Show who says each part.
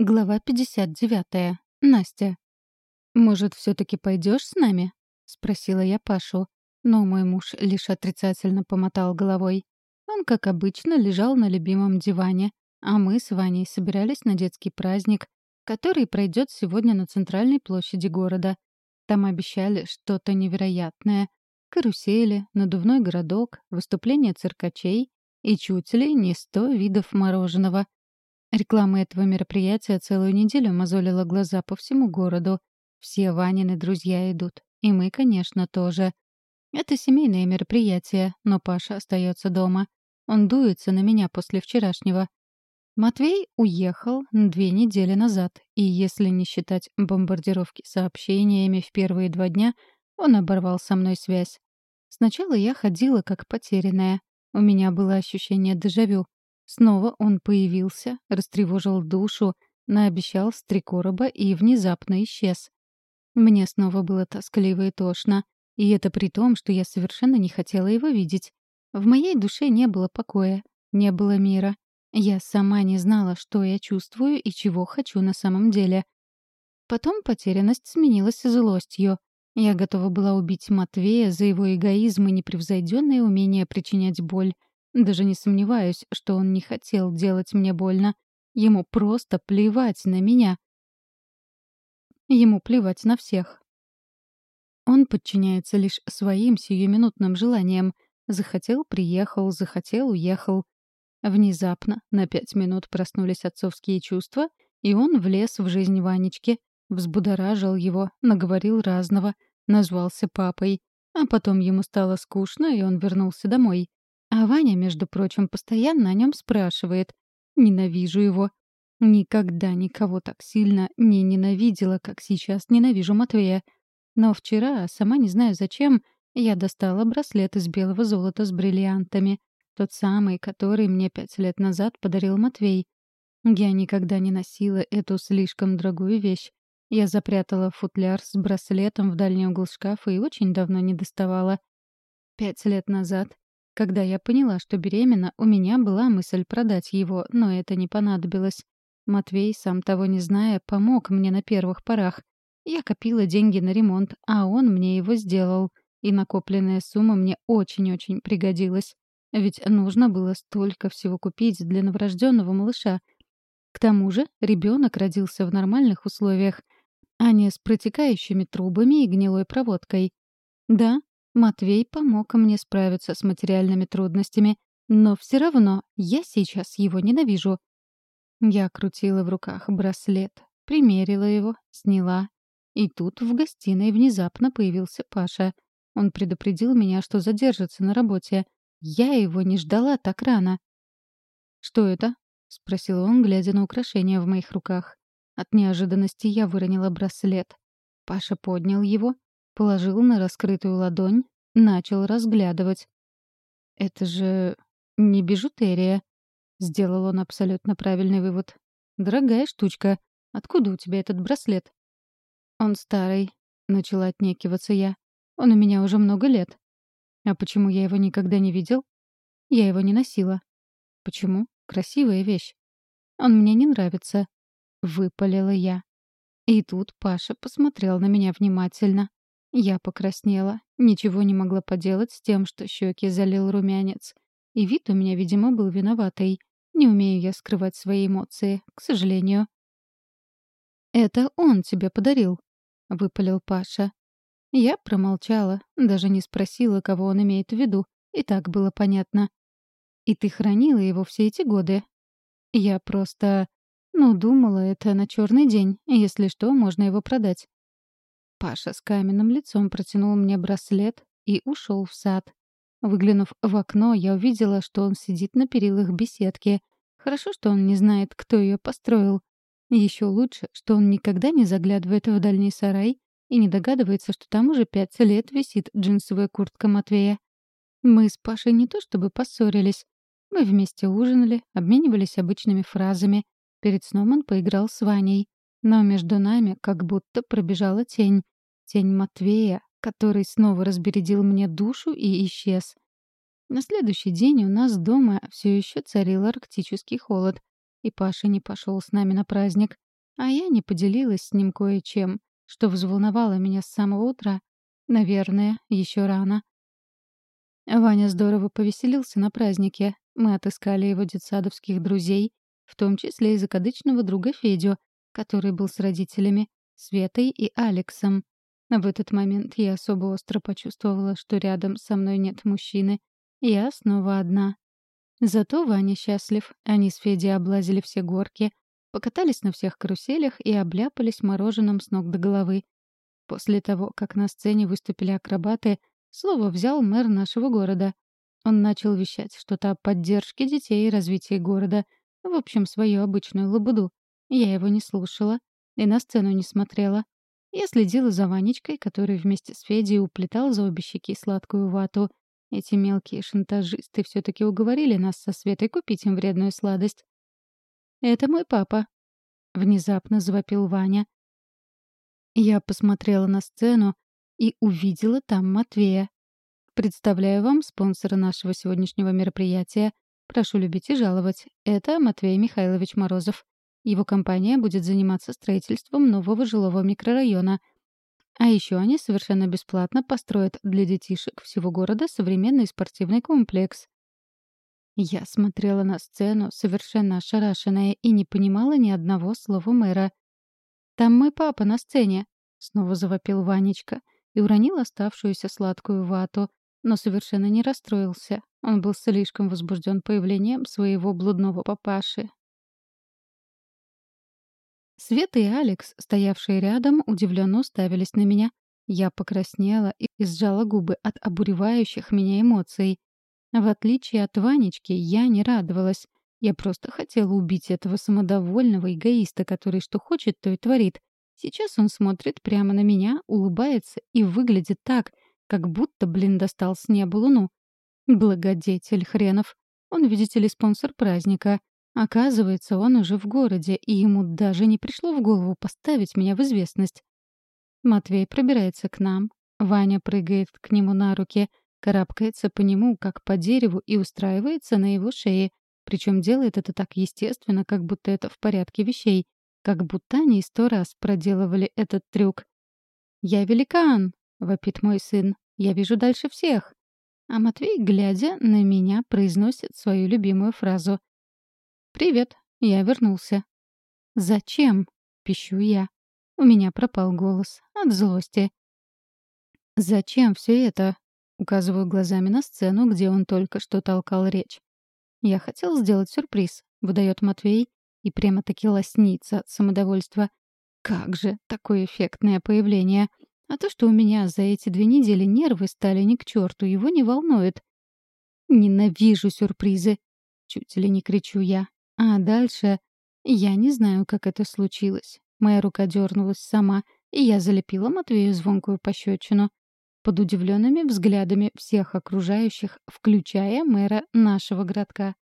Speaker 1: Глава 59. Настя. «Может, все-таки пойдешь с нами?» — спросила я Пашу. Но мой муж лишь отрицательно помотал головой. Он, как обычно, лежал на любимом диване, а мы с Ваней собирались на детский праздник, который пройдет сегодня на центральной площади города. Там обещали что-то невероятное. Карусели, надувной городок, выступление циркачей и чуть ли не сто видов мороженого — Реклама этого мероприятия целую неделю мозолила глаза по всему городу. Все Ванины друзья идут. И мы, конечно, тоже. Это семейное мероприятие, но Паша остается дома. Он дуется на меня после вчерашнего. Матвей уехал две недели назад, и если не считать бомбардировки сообщениями в первые два дня, он оборвал со мной связь. Сначала я ходила как потерянная. У меня было ощущение дежавю. Снова он появился, растревожил душу, наобещал с три и внезапно исчез. Мне снова было тоскливо и тошно, и это при том, что я совершенно не хотела его видеть. В моей душе не было покоя, не было мира. Я сама не знала, что я чувствую и чего хочу на самом деле. Потом потерянность сменилась злостью. Я готова была убить Матвея за его эгоизм и непревзойденное умение причинять боль. Даже не сомневаюсь, что он не хотел делать мне больно. Ему просто плевать на меня. Ему плевать на всех. Он подчиняется лишь своим сиюминутным желаниям. Захотел — приехал, захотел — уехал. Внезапно на пять минут проснулись отцовские чувства, и он влез в жизнь Ванечки, взбудоражил его, наговорил разного, назвался папой. А потом ему стало скучно, и он вернулся домой. А Ваня, между прочим, постоянно о нем спрашивает. Ненавижу его. Никогда никого так сильно не ненавидела, как сейчас ненавижу Матвея. Но вчера, сама не знаю зачем, я достала браслет из белого золота с бриллиантами. Тот самый, который мне пять лет назад подарил Матвей. Я никогда не носила эту слишком дорогую вещь. Я запрятала футляр с браслетом в дальний угол шкафа и очень давно не доставала. Пять лет назад когда я поняла, что беременна, у меня была мысль продать его, но это не понадобилось. Матвей, сам того не зная, помог мне на первых порах. Я копила деньги на ремонт, а он мне его сделал. И накопленная сумма мне очень-очень пригодилась. Ведь нужно было столько всего купить для новорожденного малыша. К тому же ребенок родился в нормальных условиях, а не с протекающими трубами и гнилой проводкой. Да, Матвей помог мне справиться с материальными трудностями, но все равно я сейчас его ненавижу. Я крутила в руках браслет, примерила его, сняла. И тут в гостиной внезапно появился Паша. Он предупредил меня, что задержится на работе. Я его не ждала так рано. «Что это?» — спросил он, глядя на украшение в моих руках. От неожиданности я выронила браслет. Паша поднял его, Положил на раскрытую ладонь, начал разглядывать. «Это же не бижутерия», — сделал он абсолютно правильный вывод. «Дорогая штучка. Откуда у тебя этот браслет?» «Он старый», — начала отнекиваться я. «Он у меня уже много лет». «А почему я его никогда не видел?» «Я его не носила». «Почему? Красивая вещь». «Он мне не нравится», — выпалила я. И тут Паша посмотрел на меня внимательно. Я покраснела, ничего не могла поделать с тем, что щеки залил румянец. И вид у меня, видимо, был виноватый. Не умею я скрывать свои эмоции, к сожалению. «Это он тебе подарил», — выпалил Паша. Я промолчала, даже не спросила, кого он имеет в виду. И так было понятно. «И ты хранила его все эти годы?» Я просто... Ну, думала, это на черный день. Если что, можно его продать. Паша с каменным лицом протянул мне браслет и ушел в сад. Выглянув в окно, я увидела, что он сидит на перилах беседки. Хорошо, что он не знает, кто ее построил. Еще лучше, что он никогда не заглядывает в дальний сарай и не догадывается, что там уже пять лет висит джинсовая куртка Матвея. Мы с Пашей не то чтобы поссорились. Мы вместе ужинали, обменивались обычными фразами. Перед сном он поиграл с Ваней. Но между нами как будто пробежала тень. Тень Матвея, который снова разбередил мне душу и исчез. На следующий день у нас дома все еще царил арктический холод, и Паша не пошел с нами на праздник. А я не поделилась с ним кое-чем, что взволновало меня с самого утра. Наверное, еще рано. Ваня здорово повеселился на празднике. Мы отыскали его детсадовских друзей, в том числе и закадычного друга Федю, который был с родителями, Светой и Алексом. В этот момент я особо остро почувствовала, что рядом со мной нет мужчины. Я снова одна. Зато Ваня счастлив. Они с Федей облазили все горки, покатались на всех каруселях и обляпались мороженым с ног до головы. После того, как на сцене выступили акробаты, слово взял мэр нашего города. Он начал вещать что-то о поддержке детей и развитии города. В общем, свою обычную лабуду. Я его не слушала и на сцену не смотрела. Я следила за Ванечкой, который вместе с Федей уплетал за обе щеки сладкую вату. Эти мелкие шантажисты все-таки уговорили нас со Светой купить им вредную сладость. «Это мой папа», — внезапно завопил Ваня. Я посмотрела на сцену и увидела там Матвея. Представляю вам спонсора нашего сегодняшнего мероприятия. Прошу любить и жаловать. Это Матвей Михайлович Морозов. Его компания будет заниматься строительством нового жилого микрорайона. А еще они совершенно бесплатно построят для детишек всего города современный спортивный комплекс. Я смотрела на сцену, совершенно ошарашенная, и не понимала ни одного слова мэра. «Там мой папа на сцене», — снова завопил Ванечка и уронил оставшуюся сладкую вату, но совершенно не расстроился. Он был слишком возбужден появлением своего блудного папаши. Света и Алекс, стоявшие рядом, удивленно уставились на меня. Я покраснела и сжала губы от обуревающих меня эмоций. В отличие от Ванечки, я не радовалась. Я просто хотела убить этого самодовольного эгоиста, который что хочет, то и творит. Сейчас он смотрит прямо на меня, улыбается и выглядит так, как будто, блин, достал с неба луну. Благодетель хренов. Он, видите ли, спонсор праздника. Оказывается, он уже в городе, и ему даже не пришло в голову поставить меня в известность. Матвей пробирается к нам. Ваня прыгает к нему на руки, карабкается по нему, как по дереву, и устраивается на его шее. Причем делает это так естественно, как будто это в порядке вещей. Как будто они сто раз проделывали этот трюк. «Я великан!» — вопит мой сын. «Я вижу дальше всех!» А Матвей, глядя на меня, произносит свою любимую фразу. «Привет, я вернулся». «Зачем?» — пищу я. У меня пропал голос от злости. «Зачем все это?» — указываю глазами на сцену, где он только что толкал речь. «Я хотел сделать сюрприз», — выдает Матвей, и прямо-таки лоснится от самодовольства. «Как же, такое эффектное появление!» А то, что у меня за эти две недели нервы стали ни к черту, его не волнует. «Ненавижу сюрпризы!» Чуть ли не кричу я. А дальше... Я не знаю, как это случилось. Моя рука дернулась сама, и я залепила Матвею звонкую пощечину. Под удивленными взглядами всех окружающих, включая мэра нашего городка.